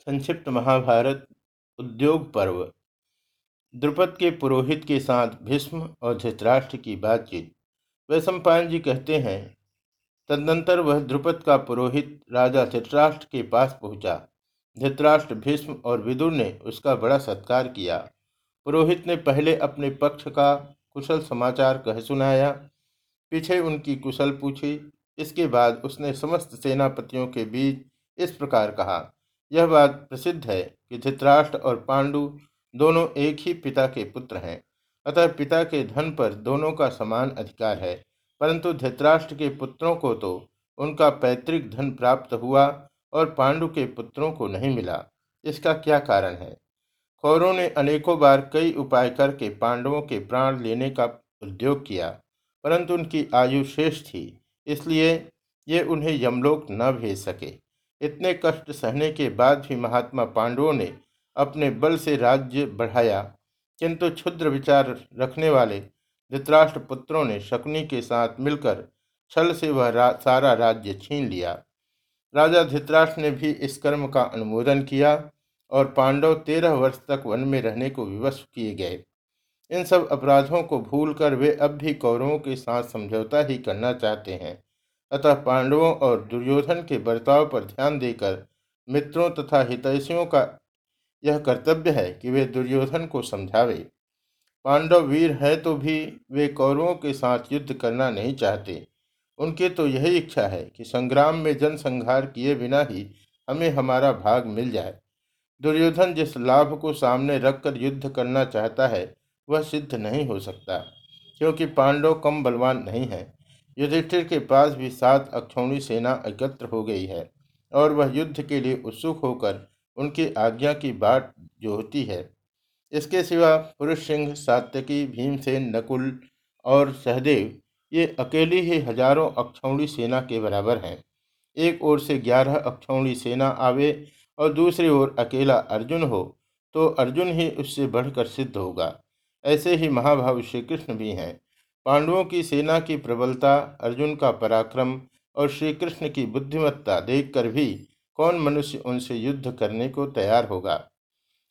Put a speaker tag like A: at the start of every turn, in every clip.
A: संक्षिप्त महाभारत, उद्योग पर्व। द्रुपद के पुरोहित के साथ भीष्म और धृतराष्ट्र की बातचीत। वैशंपायन जी कहते हैं, तदनंतर वह द्रुपद का पुरोहित राजा धृतराष्ट्र के पास पहुँचा। धृतराष्ट्र भीष्म और विदुर ने उसका बड़ा सत्कार किया। पुरोहित ने पहले अपने पक्ष का कुशल समाचार कह सुनाया, पीछे उनकी कुशल पूछी। इसके बाद उसने समस्त सेनापतियों के बीच इस प्रकार कहा यह बात प्रसिद्ध है कि धृतराष्ट्र और पांडु दोनों एक ही पिता के पुत्र हैं। अतः पिता के धन पर दोनों का समान अधिकार है, परंतु धृतराष्ट्र के पुत्रों को तो उनका पैतृक धन प्राप्त हुआ और पांडु के पुत्रों को नहीं मिला। इसका क्या कारण है? कौरों ने अनेकों बार कई उपाय करके पांडवों के प्राण लेने का उद्योग किया, परंतु उनकी आयु शेष थी, इसलिए ये उन्हें यमलोक न भेज सके। इतने कष्ट सहने के बाद भी महात्मा पांडवों ने अपने बल से राज्य बढ़ाया। किंतु क्षुद्र विचार रखने वाले धृतराष्ट्र पुत्रों ने शकुनी के साथ मिलकर छल से वह रा, सारा राज्य छीन लिया। राजा धृतराष्ट्र ने भी इस कर्म का अनुमोदन किया और पांडव तेरह वर्ष तक वन में रहने को विवश किए गए। इन सब अपराधों को भूलकर वे अब भी कौरवों के साथ समझौता ही करना चाहते हैं। अतः पांडवों और दुर्योधन के बर्ताव पर ध्यान देकर मित्रों तथा हितैषियों का यह कर्तव्य है कि वे दुर्योधन को समझावे। पांडव वीर है तो भी वे कौरवों के साथ युद्ध करना नहीं चाहते। उनकी तो यही इच्छा है कि संग्राम में जनसंहार किए बिना ही हमें हमारा भाग मिल जाए। दुर्योधन जिस लाभ को सामने रखकर युद्ध करना चाहता है, वह सिद्ध नहीं हो सकता, क्योंकि पांडव कम बलवान नहीं है। युधिष्ठिर के पास भी सात अक्षौणी सेना एकत्र हो गई है, और वह युद्ध के लिए उत्सुक होकर उनकी आज्ञा की बाट जो होती है। इसके सिवा पुरुष सिंह, सात्यकी, भीमसेन, नकुल और सहदेव, ये अकेली ही हज़ारों अक्षौणी सेना के बराबर हैं। एक ओर से ग्यारह अक्षौणी सेना आवे और दूसरी ओर अकेला अर्जुन हो तो अर्जुन ही उससे बढ़कर सिद्ध होगा। ऐसे ही महाभाव श्री कृष्ण भी हैं। पांडवों की सेना की प्रबलता, अर्जुन का पराक्रम और श्री कृष्ण की बुद्धिमत्ता देखकर भी कौन मनुष्य उनसे युद्ध करने को तैयार होगा?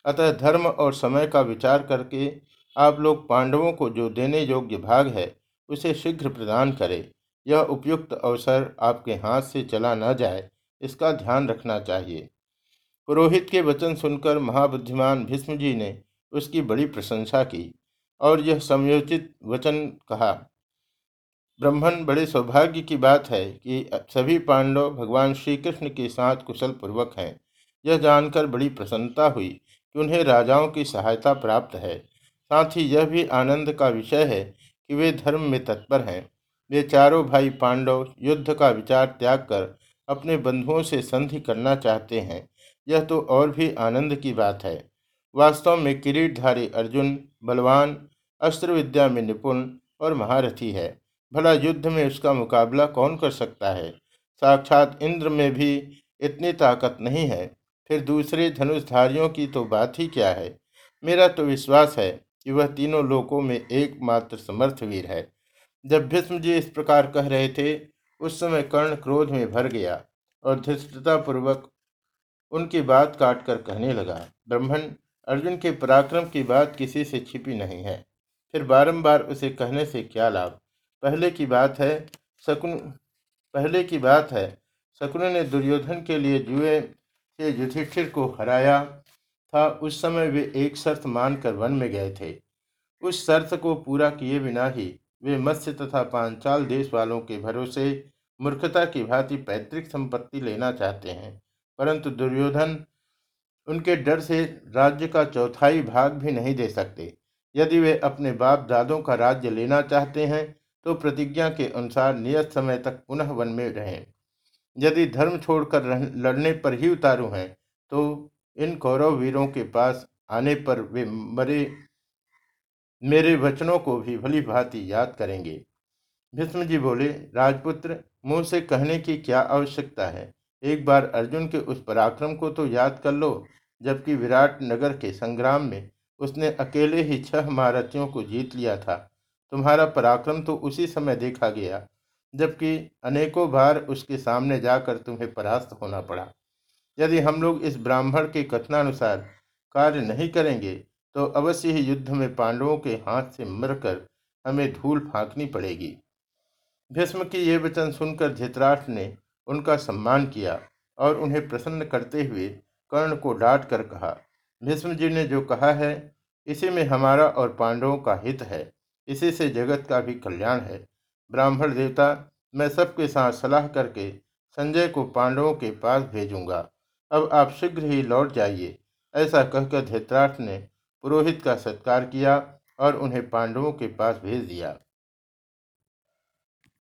A: अतः धर्म और समय का विचार करके आप लोग पांडवों को जो देने योग्य भाग है, उसे शीघ्र प्रदान करें। यह उपयुक्त अवसर आपके हाथ से चला न जाए, इसका ध्यान रखना चाहिए। पुरोहित के वचन सुनकर महाबुद्धिमान भीष्म जी ने उसकी बड़ी प्रशंसा की। और यह समयोचित वचन कहा। ब्रह्मण बड़े सौभाग्य की बात है कि सभी पांडव भगवान श्री कृष्ण के साथ कुशल पूर्वक हैं। यह जानकर बड़ी प्रसन्नता हुई कि उन्हें राजाओं की सहायता प्राप्त है। साथ ही यह भी आनंद का विषय है कि वे धर्म में तत्पर हैं। वे चारों भाई पांडव युद्ध का विचार त्याग कर अपने बंधुओं से संधि करना चाहते हैं। यह तो और भी आनंद की बात है। वास्तव में किरीटधारी अर्जुन बलवान अस्त्र विद्या में निपुण और महारथी है। भला युद्ध में उसका मुकाबला कौन कर सकता है? साक्षात इंद्र में भी इतनी ताकत नहीं है। फिर दूसरे धनुषधारियों की तो बात ही क्या है? मेरा तो विश्वास है कि वह तीनों लोकों में एकमात्र समर्थ वीर है। जब भीष्म जी इस प्रकार कह रहे थे, उस समय कर्ण क्रोध में भर गया और धृष्टतापूर्वक उनकी बात काट कर कहने लगा ब्रह्मण अर्जुन के पराक्रम की बात किसी से छिपी नहीं है। फिर बारंबार उसे कहने से क्या लाभ? पहले की बात है, शकुन, पहले की बात है, शकुन ने दुर्योधन के लिए जुए से युधिष्ठिर को हराया था। उस समय वे एक शर्त मानकर वन में गए थे। उस शर्त को पूरा किए बिना ही वे मत्स्य तथा पांचाल देश वालों के भरोसे, मूर्खता की भांति पैतृक संपत्ति लेना चाहते हैं। परंतु दुर्योधन उनके डर से राज्य का चौथाई भाग भी नहीं दे सकते। यदि वे अपने बाप दादों का राज्य लेना चाहते हैं तो प्रतिज्ञा के अनुसार नियत समय तक पुनः वन में रहें। यदि धर्म छोड़कर लड़ने पर ही उतारू हैं तो इन कौरव वीरों के पास आने पर वे मरे, मेरे वचनों को भी भली भांति याद करेंगे। भीष्म जी बोले, राजपुत्र, मुँह से कहने की क्या आवश्यकता है? एक बार अर्जुन के उस पराक्रम को तो याद कर लो, जबकि विराट नगर के संग्राम में उसने अकेले ही छह महारथियों को जीत लिया था। तुम्हारा पराक्रम तो उसी समय देखा गया, जबकि अनेकों बार उसके सामने जाकर तुम्हें परास्त होना पड़ा। यदि हम लोग इस ब्राह्मण के कथनानुसार कार्य नहीं करेंगे तो अवश्य ही युद्ध में पांडवों के हाथ से मरकर हमें धूल फांकनी पड़ेगी। भीष्म की ये वचन सुनकर धृतराष्ट्र ने उनका सम्मान किया और उन्हें प्रसन्न करते हुए कर्ण को डांट कर कहा, भीष्म जी ने जो कहा है, इसी में हमारा और पांडवों का हित है। इसी से जगत का भी कल्याण है। ब्राह्मण देवता, मैं सबके साथ सलाह करके संजय को पांडवों के पास भेजूँगा। अब आप शीघ्र ही लौट जाइए। ऐसा कहकर धृतराष्ट्र ने पुरोहित का सत्कार किया और उन्हें पांडवों के पास भेज दिया।